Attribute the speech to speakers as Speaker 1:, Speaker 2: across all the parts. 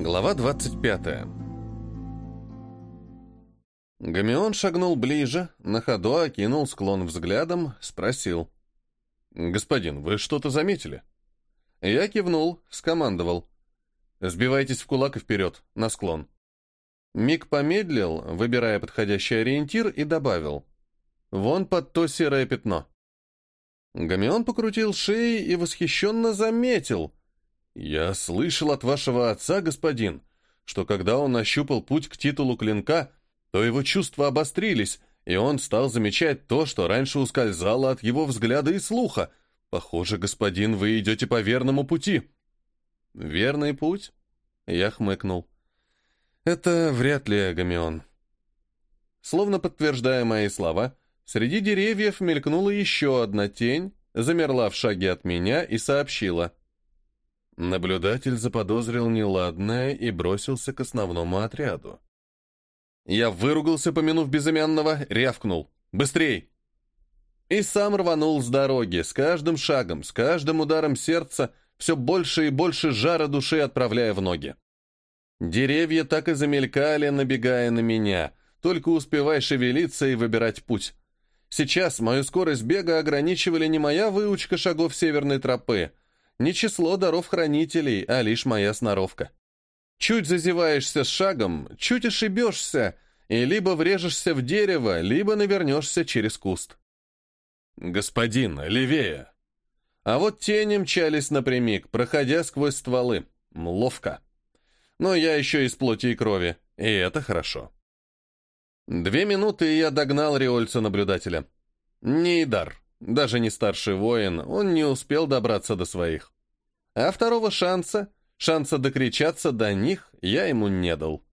Speaker 1: Глава 25. Гамион шагнул ближе, на ходу окинул склон взглядом, спросил. «Господин, вы что-то заметили?» Я кивнул, скомандовал. «Сбивайтесь в кулак и вперед, на склон». Миг помедлил, выбирая подходящий ориентир, и добавил. «Вон под то серое пятно». Гамион покрутил шеей и восхищенно заметил — «Я слышал от вашего отца, господин, что когда он нащупал путь к титулу клинка, то его чувства обострились, и он стал замечать то, что раньше ускользало от его взгляда и слуха. Похоже, господин, вы идете по верному пути». «Верный путь?» Я хмыкнул. «Это вряд ли Агамион». Словно подтверждая мои слова, среди деревьев мелькнула еще одна тень, замерла в шаге от меня и сообщила. Наблюдатель заподозрил неладное и бросился к основному отряду. Я выругался, помянув безымянного, рявкнул. «Быстрей!» И сам рванул с дороги, с каждым шагом, с каждым ударом сердца, все больше и больше жара души отправляя в ноги. Деревья так и замелькали, набегая на меня, только успевай шевелиться и выбирать путь. Сейчас мою скорость бега ограничивали не моя выучка шагов северной тропы, не число даров хранителей, а лишь моя сноровка. Чуть зазеваешься с шагом, чуть ошибешься, и либо врежешься в дерево, либо навернешься через куст. «Господин, левее!» А вот тени мчались напрямик, проходя сквозь стволы. Ловко. Но я еще из плоти и крови, и это хорошо. Две минуты, и я догнал Риольца-наблюдателя. Не Идар. Даже не старший воин, он не успел добраться до своих. А второго шанса, шанса докричаться до них, я ему не дал.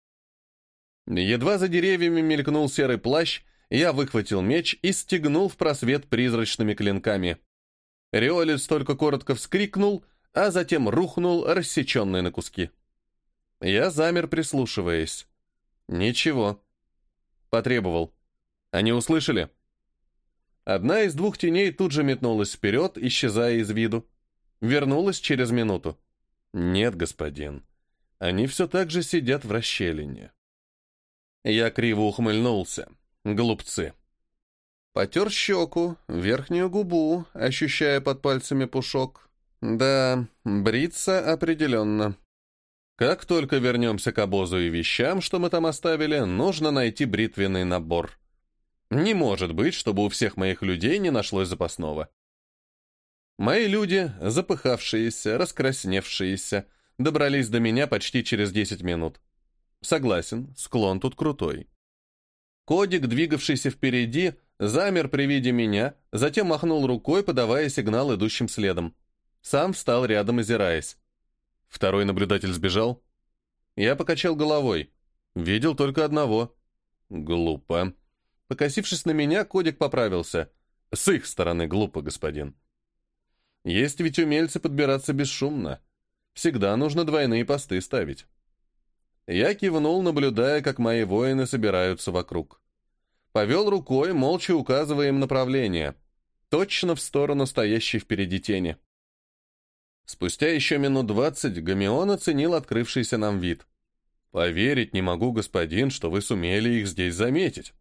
Speaker 1: Едва за деревьями мелькнул серый плащ, я выхватил меч и стегнул в просвет призрачными клинками. Риолец только коротко вскрикнул, а затем рухнул, рассеченный на куски. Я замер, прислушиваясь. Ничего. Потребовал. Они услышали? Одна из двух теней тут же метнулась вперед, исчезая из виду. Вернулась через минуту. Нет, господин. Они все так же сидят в расщелине. Я криво ухмыльнулся. Глупцы. Потер щеку, верхнюю губу, ощущая под пальцами пушок. Да, бриться определенно. Как только вернемся к обозу и вещам, что мы там оставили, нужно найти бритвенный набор. Не может быть, чтобы у всех моих людей не нашлось запасного. Мои люди, запыхавшиеся, раскрасневшиеся, добрались до меня почти через 10 минут. Согласен, склон тут крутой. Кодик, двигавшийся впереди, замер при виде меня, затем махнул рукой, подавая сигнал идущим следом. Сам встал рядом, озираясь. Второй наблюдатель сбежал. Я покачал головой. Видел только одного. Глупо. Покосившись на меня, Кодик поправился. С их стороны глупо, господин. Есть ведь умельцы подбираться бесшумно. Всегда нужно двойные посты ставить. Я кивнул, наблюдая, как мои воины собираются вокруг. Повел рукой, молча указывая им направление. Точно в сторону стоящей впереди тени. Спустя еще минут двадцать Гамион оценил открывшийся нам вид. «Поверить не могу, господин, что вы сумели их здесь заметить».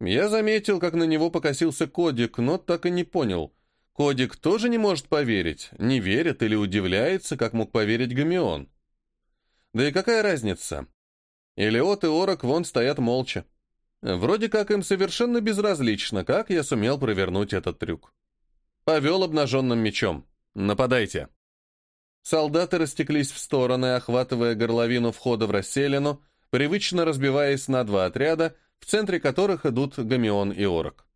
Speaker 1: Я заметил, как на него покосился Кодик, но так и не понял. Кодик тоже не может поверить, не верит или удивляется, как мог поверить Гамион. Да и какая разница? Илиот и Орок вон стоят молча. Вроде как им совершенно безразлично, как я сумел провернуть этот трюк. Повел обнаженным мечом. «Нападайте!» Солдаты растеклись в стороны, охватывая горловину входа в расселину, привычно разбиваясь на два отряда, в центре которых идут Гамион и Орок.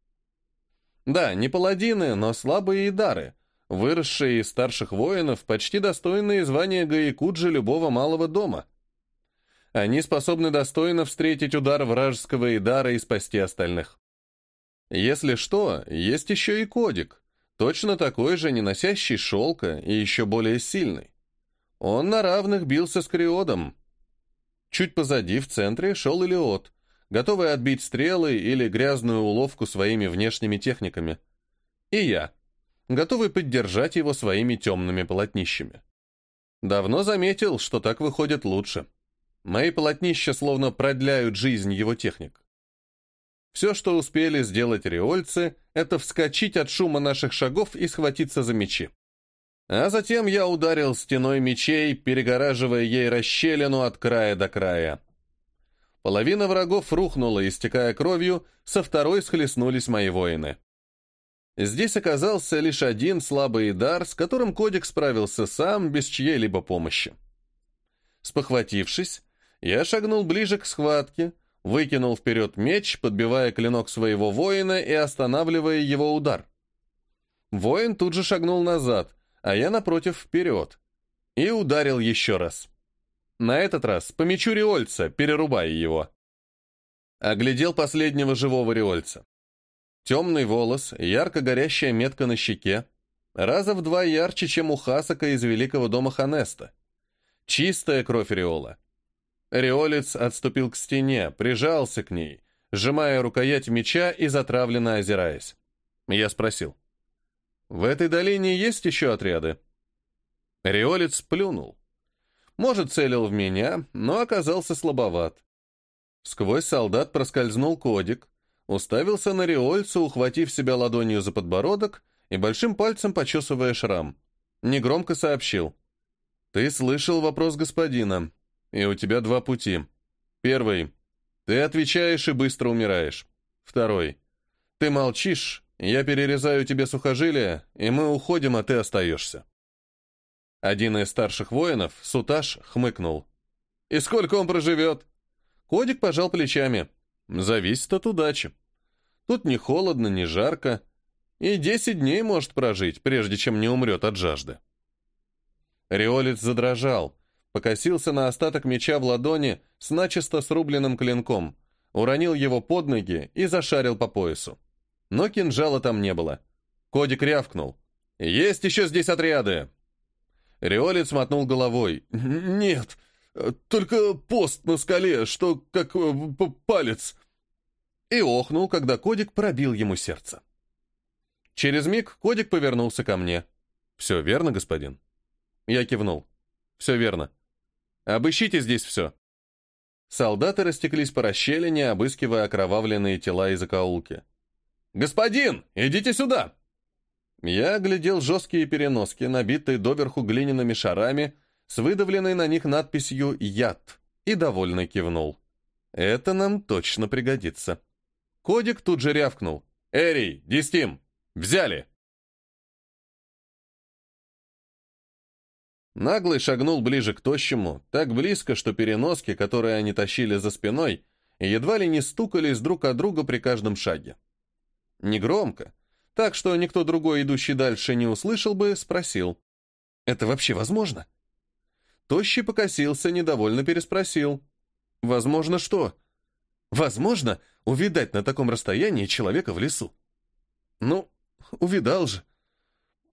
Speaker 1: Да, не паладины, но слабые и дары, выросшие из старших воинов, почти достойные звания Гаякуджи любого малого дома. Они способны достойно встретить удар вражеского Идара и спасти остальных. Если что, есть еще и кодик, точно такой же, не носящий шелка и еще более сильный. Он на равных бился с Криодом. Чуть позади, в центре, шел Илиот, готовый отбить стрелы или грязную уловку своими внешними техниками. И я, готовый поддержать его своими темными полотнищами. Давно заметил, что так выходит лучше. Мои полотнища словно продляют жизнь его техник. Все, что успели сделать риольцы, это вскочить от шума наших шагов и схватиться за мечи. А затем я ударил стеной мечей, перегораживая ей расщелину от края до края. Половина врагов рухнула, истекая кровью, со второй схлестнулись мои воины. Здесь оказался лишь один слабый дар, с которым Кодик справился сам, без чьей-либо помощи. Спохватившись, я шагнул ближе к схватке, выкинул вперед меч, подбивая клинок своего воина и останавливая его удар. Воин тут же шагнул назад, а я напротив вперед, и ударил еще раз. На этот раз по мечу Риольца, перерубая его. Оглядел последнего живого Риольца. Темный волос, ярко горящая метка на щеке, раза в два ярче, чем у Хасака из великого дома Ханеста. Чистая кровь Риола. Риолец отступил к стене, прижался к ней, сжимая рукоять меча и затравленно озираясь. Я спросил. «В этой долине есть еще отряды?» Риолец плюнул. Может, целил в меня, но оказался слабоват. Сквозь солдат проскользнул кодик, уставился на Риольца, ухватив себя ладонью за подбородок и большим пальцем почесывая шрам. Негромко сообщил. «Ты слышал вопрос господина и у тебя два пути. Первый. Ты отвечаешь и быстро умираешь. Второй. Ты молчишь, я перерезаю тебе сухожилия, и мы уходим, а ты остаешься. Один из старших воинов, Суташ, хмыкнул. «И сколько он проживет?» Кодик пожал плечами. «Зависит от удачи. Тут не холодно, не жарко, и десять дней может прожить, прежде чем не умрет от жажды». Риолец задрожал, покосился на остаток меча в ладони с начисто срубленным клинком, уронил его под ноги и зашарил по поясу. Но кинжала там не было. Кодик рявкнул. «Есть еще здесь отряды!» Риолец мотнул головой. «Нет, только пост на скале, что как э, палец!» И охнул, когда Кодик пробил ему сердце. Через миг Кодик повернулся ко мне. «Все верно, господин?» Я кивнул. «Все верно. Обыщите здесь все». Солдаты растеклись по расщелине, обыскивая окровавленные тела и закоулки. «Господин, идите сюда!» Я оглядел жесткие переноски, набитые доверху глиняными шарами, с выдавленной на них надписью «Яд», и довольно кивнул. «Это нам точно пригодится». Кодик тут же рявкнул. «Эрий, Дистим, взяли!» Наглый шагнул ближе к тощему, так близко, что переноски, которые они тащили за спиной, едва ли не стукались друг от друга при каждом шаге. Негромко, так что никто другой, идущий дальше, не услышал бы, спросил. «Это вообще возможно?» Тощий покосился, недовольно переспросил. «Возможно что?» «Возможно увидать на таком расстоянии человека в лесу». «Ну, увидал же.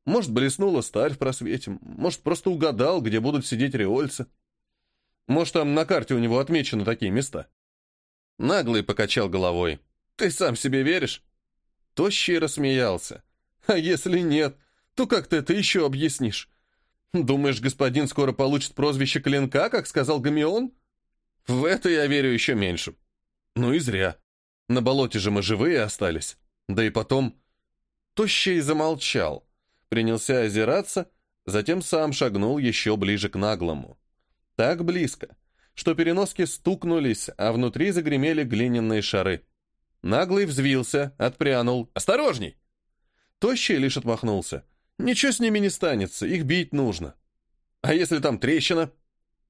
Speaker 1: Может, блеснула сталь в просвете, может, просто угадал, где будут сидеть риольцы. Может, там на карте у него отмечены такие места. Наглый покачал головой. «Ты сам себе веришь?» Тощий рассмеялся. «А если нет, то как ты это еще объяснишь? Думаешь, господин скоро получит прозвище Клинка, как сказал Гамион?» «В это я верю еще меньше». «Ну и зря. На болоте же мы живые остались. Да и потом...» Тощий замолчал принялся озираться, затем сам шагнул еще ближе к наглому. Так близко, что переноски стукнулись, а внутри загремели глиняные шары. Наглый взвился, отпрянул. «Осторожней!» Тощий лишь отмахнулся. «Ничего с ними не станется, их бить нужно. А если там трещина?»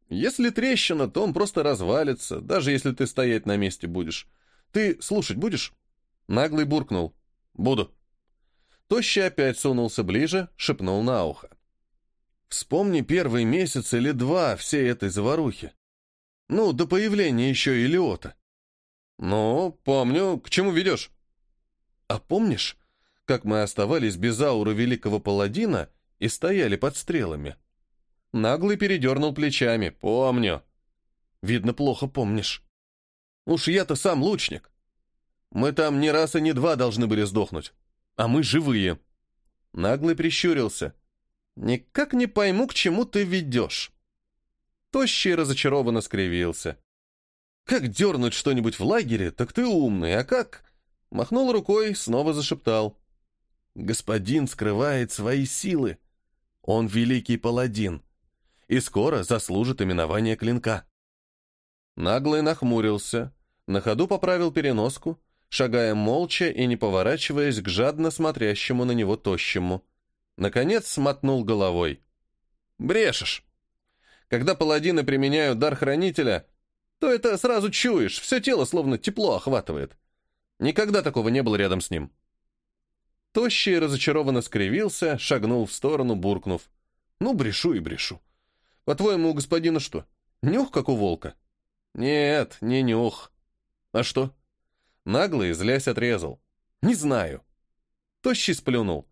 Speaker 1: «Если трещина, то он просто развалится, даже если ты стоять на месте будешь. Ты слушать будешь?» Наглый буркнул. «Буду». Тощий опять сунулся ближе, шепнул на ухо. «Вспомни первый месяц или два всей этой заварухи. Ну, до появления еще Илиота». «Ну, помню. К чему ведешь?» «А помнишь, как мы оставались без ауры великого паладина и стояли под стрелами?» Наглый передернул плечами. «Помню». «Видно, плохо помнишь». «Уж я-то сам лучник. Мы там не раз и не два должны были сдохнуть а мы живые». Наглый прищурился. «Никак не пойму, к чему ты ведешь». Тощий разочарованно скривился. «Как дернуть что-нибудь в лагере, так ты умный, а как...» Махнул рукой, снова зашептал. «Господин скрывает свои силы. Он великий паладин и скоро заслужит именование клинка». Наглый нахмурился, на ходу поправил переноску, шагая молча и не поворачиваясь к жадно смотрящему на него тощему. Наконец смотнул головой. «Брешешь! Когда паладины применяют дар хранителя, то это сразу чуешь, все тело словно тепло охватывает. Никогда такого не было рядом с ним». Тощий разочарованно скривился, шагнул в сторону, буркнув. «Ну, брешу и брешу. По-твоему, у господина что, нюх, как у волка?» «Нет, не нюх. А что?» Наглый, злясь, отрезал. «Не знаю». Тощий сплюнул.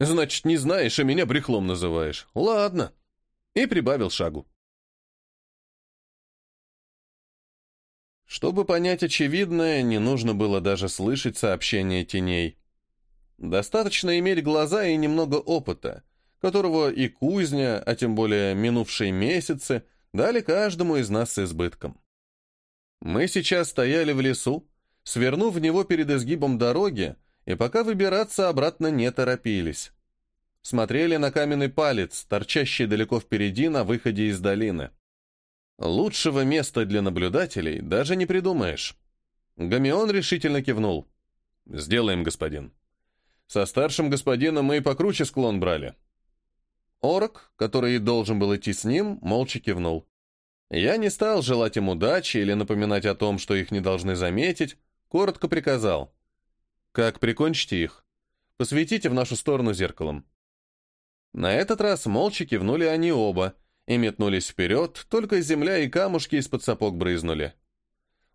Speaker 1: «Значит, не знаешь, а меня брехлом называешь. Ладно». И прибавил шагу. Чтобы понять очевидное, не нужно было даже слышать сообщения теней. Достаточно иметь глаза и немного опыта, которого и кузня, а тем более минувшие месяцы, дали каждому из нас с избытком. Мы сейчас стояли в лесу, свернув в него перед изгибом дороги, и пока выбираться обратно не торопились. Смотрели на каменный палец, торчащий далеко впереди на выходе из долины. Лучшего места для наблюдателей даже не придумаешь. Гамион решительно кивнул. «Сделаем, господин. Со старшим господином мы и покруче склон брали». Орок, который должен был идти с ним, молча кивнул. Я не стал желать им удачи или напоминать о том, что их не должны заметить, коротко приказал. «Как прикончите их? Посветите в нашу сторону зеркалом». На этот раз молча кивнули они оба — и метнулись вперед, только земля и камушки из-под сапог брызнули.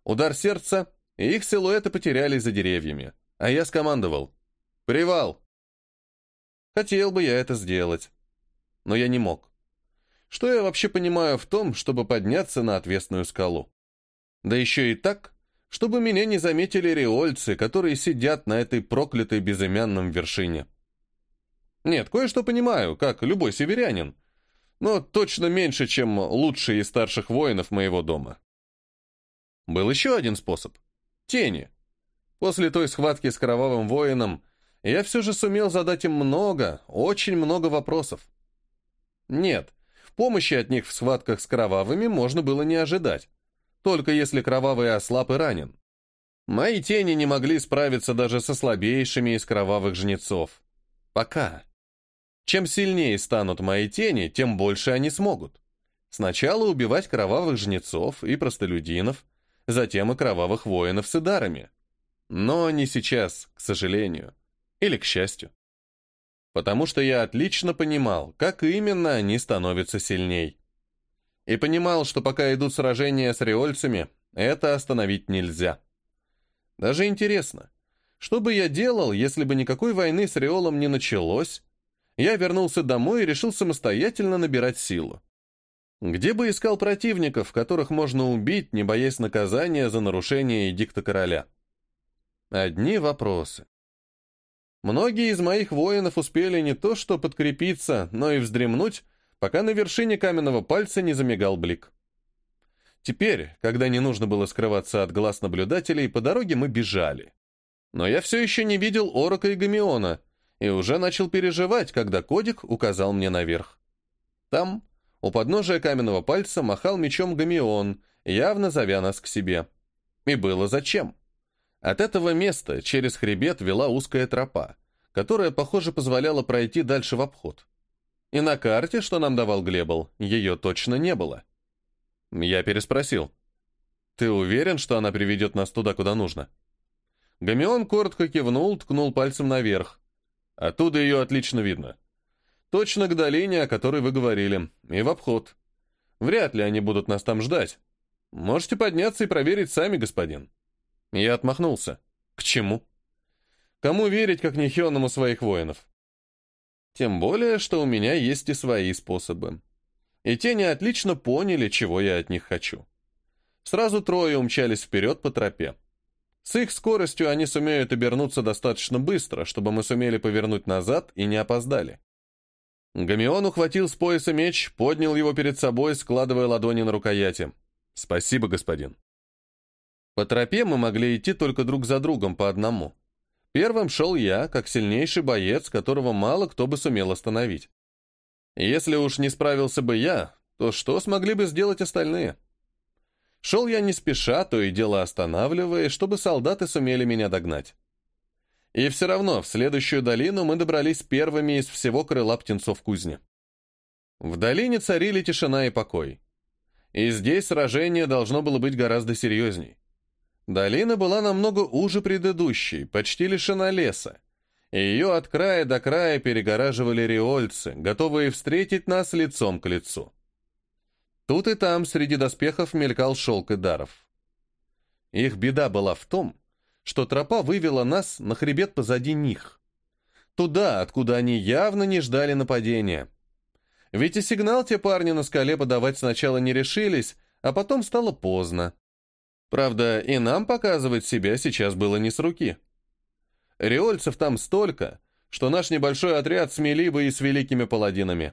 Speaker 1: Удар сердца, и их силуэты потерялись за деревьями, а я скомандовал «Привал!». Хотел бы я это сделать, но я не мог. Что я вообще понимаю в том, чтобы подняться на отвесную скалу? Да еще и так, чтобы меня не заметили риольцы, которые сидят на этой проклятой безымянном вершине. Нет, кое-что понимаю, как любой северянин, но точно меньше, чем лучшие из старших воинов моего дома. Был еще один способ — тени. После той схватки с кровавым воином я все же сумел задать им много, очень много вопросов. Нет, помощи от них в схватках с кровавыми можно было не ожидать, только если кровавый ослаб и ранен. Мои тени не могли справиться даже со слабейшими из кровавых жнецов. Пока. Чем сильнее станут мои тени, тем больше они смогут. Сначала убивать кровавых жнецов и простолюдинов, затем и кровавых воинов с идарами. Но не сейчас, к сожалению. Или к счастью. Потому что я отлично понимал, как именно они становятся сильней. И понимал, что пока идут сражения с риольцами, это остановить нельзя. Даже интересно, что бы я делал, если бы никакой войны с Риолом не началось, я вернулся домой и решил самостоятельно набирать силу. Где бы искал противников, которых можно убить, не боясь наказания за нарушение эдикта короля? Одни вопросы. Многие из моих воинов успели не то что подкрепиться, но и вздремнуть, пока на вершине каменного пальца не замигал блик. Теперь, когда не нужно было скрываться от глаз наблюдателей, по дороге мы бежали. Но я все еще не видел Орока и Гамиона — и уже начал переживать, когда Кодик указал мне наверх. Там, у подножия каменного пальца, махал мечом Гамион, явно зовя нас к себе. И было зачем. От этого места через хребет вела узкая тропа, которая, похоже, позволяла пройти дальше в обход. И на карте, что нам давал Глебл, ее точно не было. Я переспросил. «Ты уверен, что она приведет нас туда, куда нужно?» Гамион коротко кивнул, ткнул пальцем наверх. Оттуда ее отлично видно. Точно к долине, о которой вы говорили, и в обход. Вряд ли они будут нас там ждать. Можете подняться и проверить сами, господин. Я отмахнулся. К чему? Кому верить, как не Хионному своих воинов? Тем более, что у меня есть и свои способы. И те не отлично поняли, чего я от них хочу. Сразу трое умчались вперед по тропе. С их скоростью они сумеют обернуться достаточно быстро, чтобы мы сумели повернуть назад и не опоздали. Гамион ухватил с пояса меч, поднял его перед собой, складывая ладони на рукояти. «Спасибо, господин». По тропе мы могли идти только друг за другом по одному. Первым шел я, как сильнейший боец, которого мало кто бы сумел остановить. Если уж не справился бы я, то что смогли бы сделать остальные? Шел я не спеша, то и дело останавливая, чтобы солдаты сумели меня догнать. И все равно в следующую долину мы добрались первыми из всего крыла птенцов кузни. В долине царили тишина и покой. И здесь сражение должно было быть гораздо серьезней. Долина была намного уже предыдущей, почти лишена леса, и ее от края до края перегораживали риольцы, готовые встретить нас лицом к лицу. Тут и там среди доспехов мелькал шелк и даров. Их беда была в том, что тропа вывела нас на хребет позади них. Туда, откуда они явно не ждали нападения. Ведь и сигнал те парни на скале подавать сначала не решились, а потом стало поздно. Правда, и нам показывать себя сейчас было не с руки. Риольцев там столько, что наш небольшой отряд смели бы и с великими паладинами.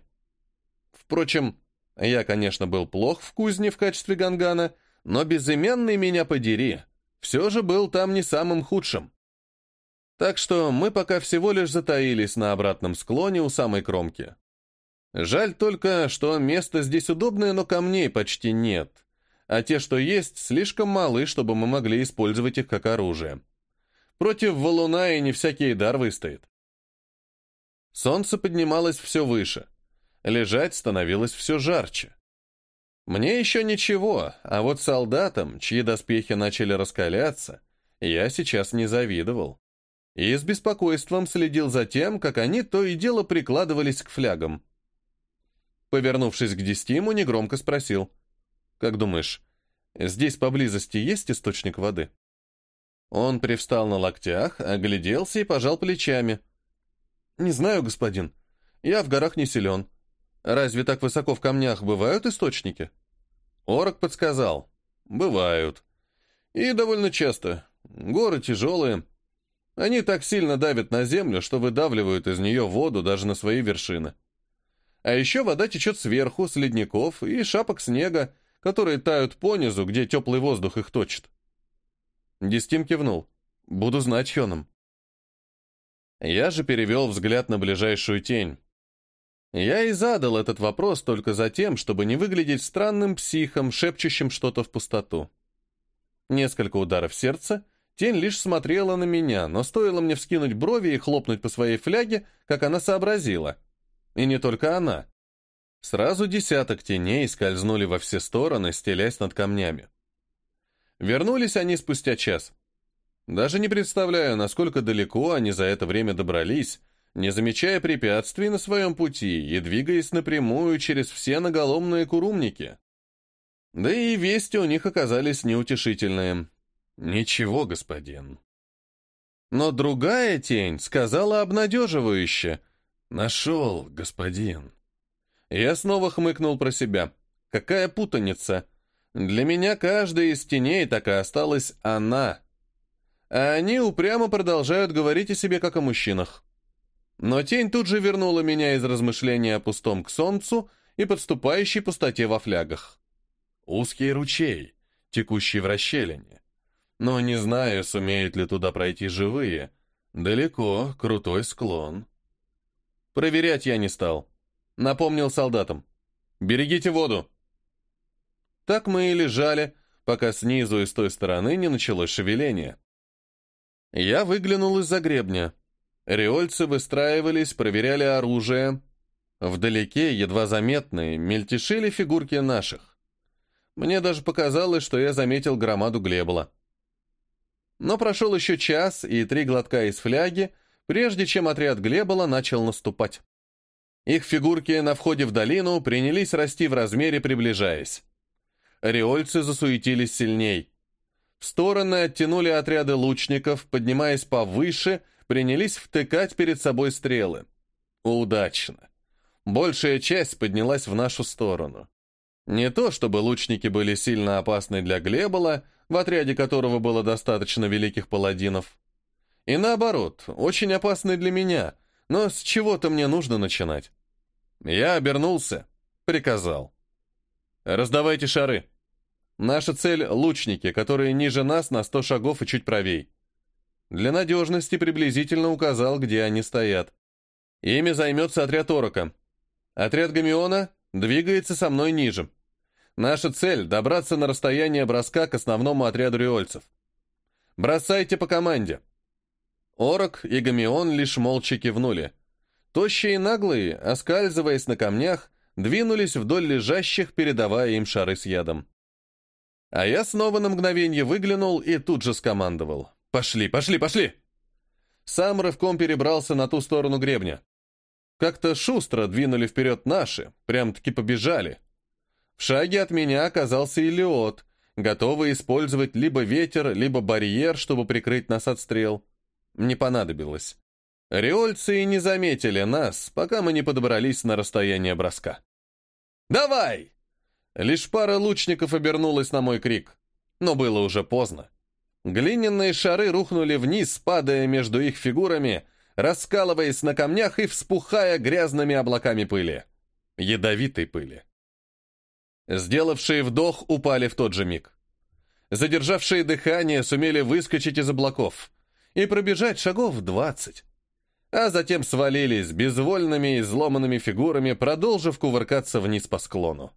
Speaker 1: Впрочем, я, конечно, был плох в кузне в качестве гангана, но безымянный меня подери, все же был там не самым худшим. Так что мы пока всего лишь затаились на обратном склоне у самой кромки. Жаль только, что место здесь удобное, но камней почти нет, а те, что есть, слишком малы, чтобы мы могли использовать их как оружие. Против валуна и не всякий дар выстоит. Солнце поднималось все выше. Лежать становилось все жарче. Мне еще ничего, а вот солдатам, чьи доспехи начали раскаляться, я сейчас не завидовал. И с беспокойством следил за тем, как они то и дело прикладывались к флягам. Повернувшись к Дестиму, негромко спросил. «Как думаешь, здесь поблизости есть источник воды?» Он привстал на локтях, огляделся и пожал плечами. «Не знаю, господин. Я в горах не силен. Разве так высоко в камнях бывают источники?» Орок подсказал. «Бывают. И довольно часто. Горы тяжелые. Они так сильно давят на землю, что выдавливают из нее воду даже на свои вершины. А еще вода течет сверху, с ледников и шапок снега, которые тают понизу, где теплый воздух их точит. Дистим кивнул. «Буду знать, Хёном». Я же перевел взгляд на ближайшую тень. Я и задал этот вопрос только за тем, чтобы не выглядеть странным психом, шепчущим что-то в пустоту. Несколько ударов сердца, тень лишь смотрела на меня, но стоило мне вскинуть брови и хлопнуть по своей фляге, как она сообразила — и не только она. Сразу десяток теней скользнули во все стороны, стелясь над камнями. Вернулись они спустя час. Даже не представляю, насколько далеко они за это время добрались, не замечая препятствий на своем пути и двигаясь напрямую через все наголомные курумники. Да и вести у них оказались неутешительные. «Ничего, господин». Но другая тень сказала обнадеживающе — «Нашел, господин». Я снова хмыкнул про себя. «Какая путаница! Для меня каждая из теней так и осталась она. А они упрямо продолжают говорить о себе, как о мужчинах». Но тень тут же вернула меня из размышления о пустом к солнцу и подступающей пустоте во флягах. Узкий ручей, текущий в расщелине. Но не знаю, сумеют ли туда пройти живые. Далеко, крутой склон. Проверять я не стал. Напомнил солдатам. «Берегите воду!» Так мы и лежали, пока снизу и с той стороны не началось шевеление. Я выглянул из-за гребня. Риольцы выстраивались, проверяли оружие. Вдалеке, едва заметные, мельтешили фигурки наших. Мне даже показалось, что я заметил громаду Глебола. Но прошел еще час, и три глотка из фляги, прежде чем отряд Глебола начал наступать. Их фигурки на входе в долину принялись расти в размере, приближаясь. Риольцы засуетились сильней. В стороны оттянули отряды лучников, поднимаясь повыше, принялись втыкать перед собой стрелы. Удачно. Большая часть поднялась в нашу сторону. Не то, чтобы лучники были сильно опасны для Глебола, в отряде которого было достаточно великих паладинов. И наоборот, очень опасный для меня, но с чего-то мне нужно начинать. Я обернулся, приказал. «Раздавайте шары. Наша цель — лучники, которые ниже нас на сто шагов и чуть правей. Для надежности приблизительно указал, где они стоят. Ими займется отряд Орока. Отряд Гамиона двигается со мной ниже. Наша цель — добраться на расстояние броска к основному отряду риольцев. Бросайте по команде. Орок и Гамион лишь молча кивнули. Тощие и наглые, оскальзываясь на камнях, двинулись вдоль лежащих, передавая им шары с ядом. А я снова на мгновение выглянул и тут же скомандовал. «Пошли, пошли, пошли!» Сам рывком перебрался на ту сторону гребня. Как-то шустро двинули вперед наши, прям-таки побежали. В шаге от меня оказался Илиот, готовый использовать либо ветер, либо барьер, чтобы прикрыть нас от стрел. Не понадобилось. Риольцы и не заметили нас, пока мы не подобрались на расстояние броска. «Давай!» Лишь пара лучников обернулась на мой крик. Но было уже поздно. Глиняные шары рухнули вниз, падая между их фигурами, раскалываясь на камнях и вспухая грязными облаками пыли. Ядовитой пыли. Сделавшие вдох упали в тот же миг. Задержавшие дыхание сумели выскочить из облаков и пробежать шагов двадцать а затем свалились безвольными и изломанными фигурами, продолжив кувыркаться вниз по склону.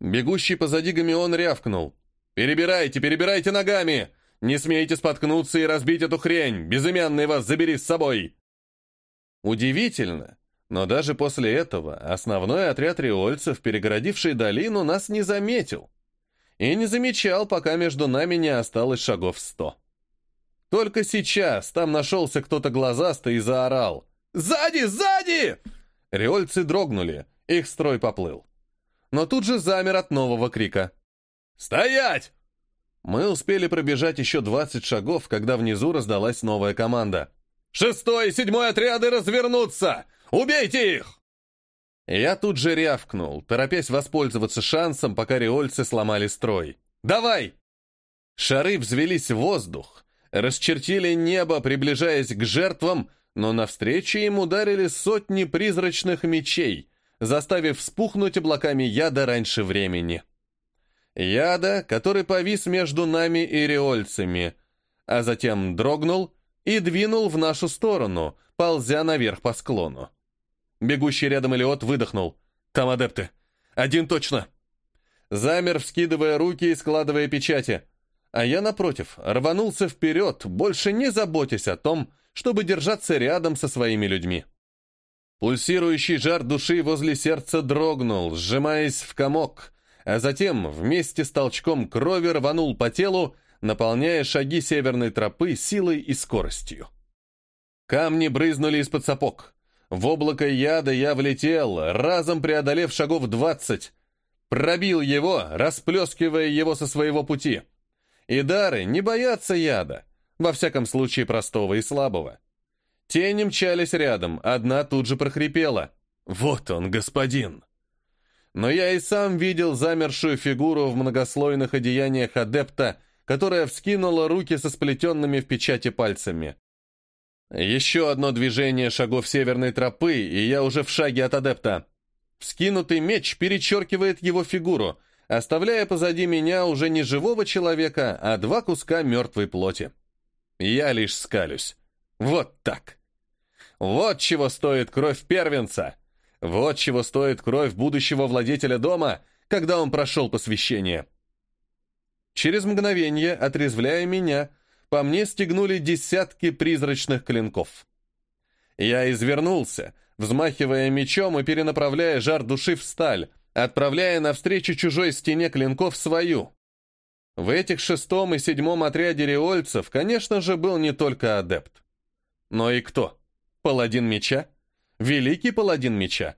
Speaker 1: Бегущий позади Гамион рявкнул. «Перебирайте, перебирайте ногами! Не смейте споткнуться и разбить эту хрень! Безымянный вас забери с собой!» Удивительно, но даже после этого основной отряд риольцев, перегородивший долину, нас не заметил. И не замечал, пока между нами не осталось шагов сто. Только сейчас там нашелся кто-то глазастый и заорал. «Сзади! Сзади!» Риольцы дрогнули, их строй поплыл. Но тут же замер от нового крика. «Стоять!» Мы успели пробежать еще 20 шагов, когда внизу раздалась новая команда. «Шестой и седьмой отряды развернуться! Убейте их!» Я тут же рявкнул, торопясь воспользоваться шансом, пока риольцы сломали строй. «Давай!» Шары взвелись в воздух, расчертили небо, приближаясь к жертвам, но навстречу им ударили сотни призрачных мечей, заставив вспухнуть облаками яда раньше времени. Яда, который повис между нами и реольцами, а затем дрогнул и двинул в нашу сторону, ползя наверх по склону. Бегущий рядом Элиот выдохнул. «Там адепты! Один точно!» Замер, вскидывая руки и складывая печати – а я, напротив, рванулся вперед, больше не заботясь о том, чтобы держаться рядом со своими людьми. Пульсирующий жар души возле сердца дрогнул, сжимаясь в комок, а затем вместе с толчком крови рванул по телу, наполняя шаги северной тропы силой и скоростью. Камни брызнули из-под сапог. В облако яда я влетел, разом преодолев шагов двадцать. Пробил его, расплескивая его со своего пути — и дары не боятся яда, во всяком случае простого и слабого. Тени мчались рядом, одна тут же прохрипела. «Вот он, господин!» Но я и сам видел замершую фигуру в многослойных одеяниях адепта, которая вскинула руки со сплетенными в печати пальцами. Еще одно движение шагов северной тропы, и я уже в шаге от адепта. Вскинутый меч перечеркивает его фигуру, оставляя позади меня уже не живого человека, а два куска мертвой плоти. Я лишь скалюсь. Вот так. Вот чего стоит кровь первенца. Вот чего стоит кровь будущего владетеля дома, когда он прошел посвящение. Через мгновение, отрезвляя меня, по мне стегнули десятки призрачных клинков. Я извернулся, взмахивая мечом и перенаправляя жар души в сталь, отправляя навстречу чужой стене клинков свою. В этих шестом и седьмом отряде риольцев, конечно же, был не только адепт. Но и кто? Паладин меча? Великий паладин меча?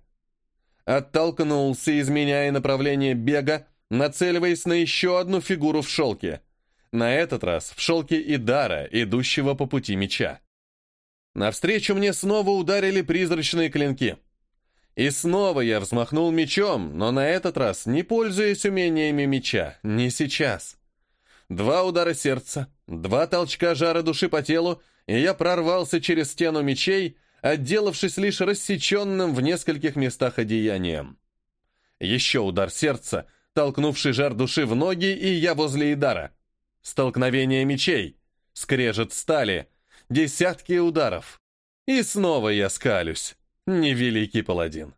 Speaker 1: Оттолкнулся, изменяя направление бега, нацеливаясь на еще одну фигуру в шелке. На этот раз в шелке Идара, идущего по пути меча. Навстречу мне снова ударили призрачные клинки. И снова я взмахнул мечом, но на этот раз не пользуясь умениями меча, не сейчас. Два удара сердца, два толчка жара души по телу, и я прорвался через стену мечей, отделавшись лишь рассеченным в нескольких местах одеянием. Еще удар сердца, толкнувший жар души в ноги, и я возле Идара. Столкновение мечей, скрежет стали, десятки ударов. И снова я скалюсь. Невеликий паладин.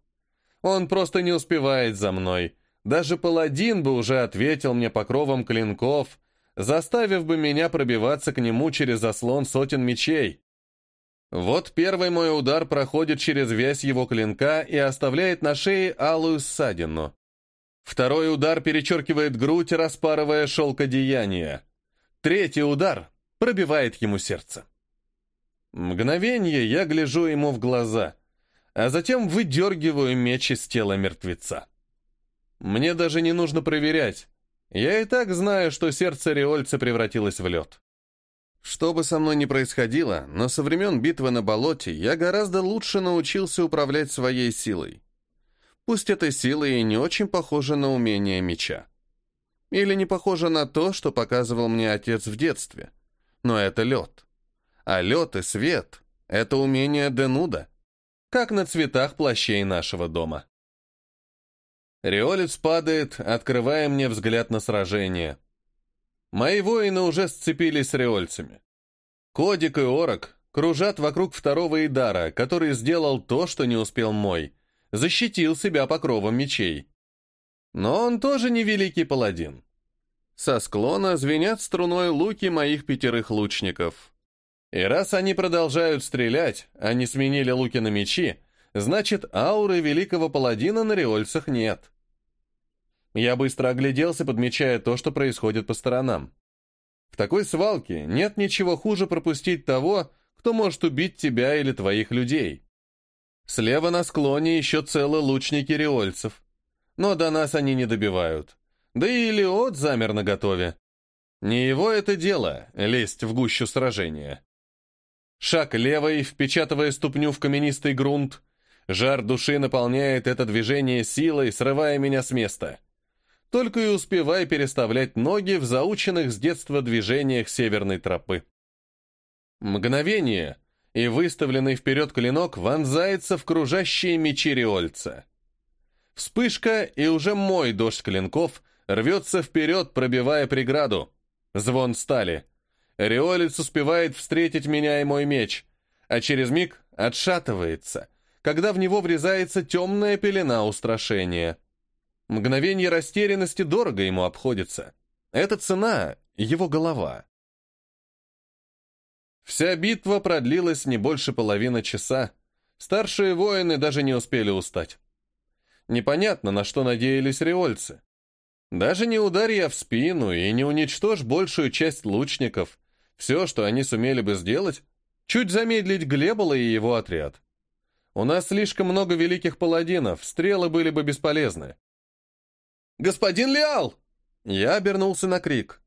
Speaker 1: Он просто не успевает за мной. Даже паладин бы уже ответил мне покровом клинков, заставив бы меня пробиваться к нему через заслон сотен мечей. Вот первый мой удар проходит через весь его клинка и оставляет на шее алую ссадину. Второй удар перечеркивает грудь, распарывая шелкодеяние. Третий удар пробивает ему сердце. Мгновение я гляжу ему в глаза, а затем выдергиваю меч из тела мертвеца. Мне даже не нужно проверять. Я и так знаю, что сердце Риольца превратилось в лед. Что бы со мной ни происходило, но со времен битвы на болоте я гораздо лучше научился управлять своей силой. Пусть эта сила и не очень похожа на умение меча. Или не похожа на то, что показывал мне отец в детстве. Но это лед. А лед и свет — это умение Денуда, как на цветах плащей нашего дома. Риолец падает, открывая мне взгляд на сражение. Мои воины уже сцепились с риольцами. Кодик и Орок кружат вокруг второго Идара, который сделал то, что не успел мой, защитил себя покровом мечей. Но он тоже не великий паладин. Со склона звенят струной луки моих пятерых лучников. И раз они продолжают стрелять, а не сменили луки на мечи, значит, ауры великого паладина на риольцах нет. Я быстро огляделся, подмечая то, что происходит по сторонам. В такой свалке нет ничего хуже пропустить того, кто может убить тебя или твоих людей. Слева на склоне еще целы лучники риольцев. Но до нас они не добивают. Да и Илиот замер на. Не его это дело — лезть в гущу сражения. Шаг левой, впечатывая ступню в каменистый грунт. Жар души наполняет это движение силой, срывая меня с места. Только и успевай переставлять ноги в заученных с детства движениях северной тропы. Мгновение, и выставленный вперед клинок вонзается в кружащие мечи Риольца. Вспышка, и уже мой дождь клинков рвется вперед, пробивая преграду. Звон стали. Риолец успевает встретить меня и мой меч, а через миг отшатывается, когда в него врезается темная пелена устрашения. Мгновение растерянности дорого ему обходится. Это цена — его голова. Вся битва продлилась не больше половины часа. Старшие воины даже не успели устать. Непонятно, на что надеялись риольцы. Даже не ударь я в спину и не уничтожь большую часть лучников, все, что они сумели бы сделать, чуть замедлить Глебола и его отряд. У нас слишком много великих паладинов, стрелы были бы бесполезны. «Господин Лиал!» Я обернулся на крик.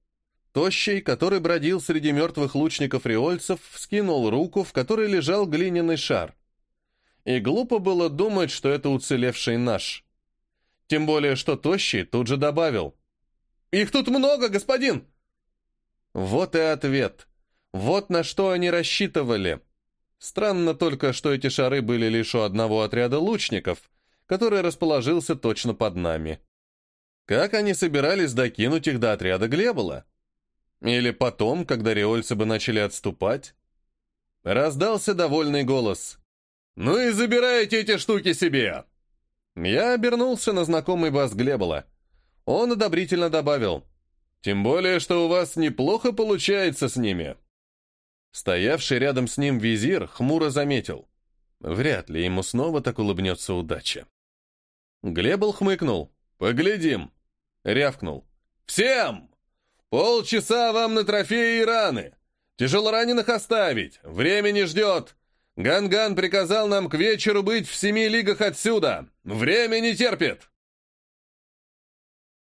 Speaker 1: Тощий, который бродил среди мертвых лучников-риольцев, вскинул руку, в которой лежал глиняный шар. И глупо было думать, что это уцелевший наш. Тем более, что Тощий тут же добавил. «Их тут много, господин!» Вот и ответ. Вот на что они рассчитывали. Странно только, что эти шары были лишь у одного отряда лучников, который расположился точно под нами. Как они собирались докинуть их до отряда Глебола? Или потом, когда риольцы бы начали отступать? Раздался довольный голос. «Ну и забирайте эти штуки себе!» Я обернулся на знакомый бас Глебола. Он одобрительно добавил. «Тем более, что у вас неплохо получается с ними». Стоявший рядом с ним визир хмуро заметил. Вряд ли ему снова так улыбнется удача. Глебл хмыкнул. «Поглядим!» Рявкнул. «Всем! Полчаса вам на трофеи и раны! Тяжелораненых оставить! Время не ждет! Ганган приказал нам к вечеру быть в семи лигах отсюда! Время не терпит!»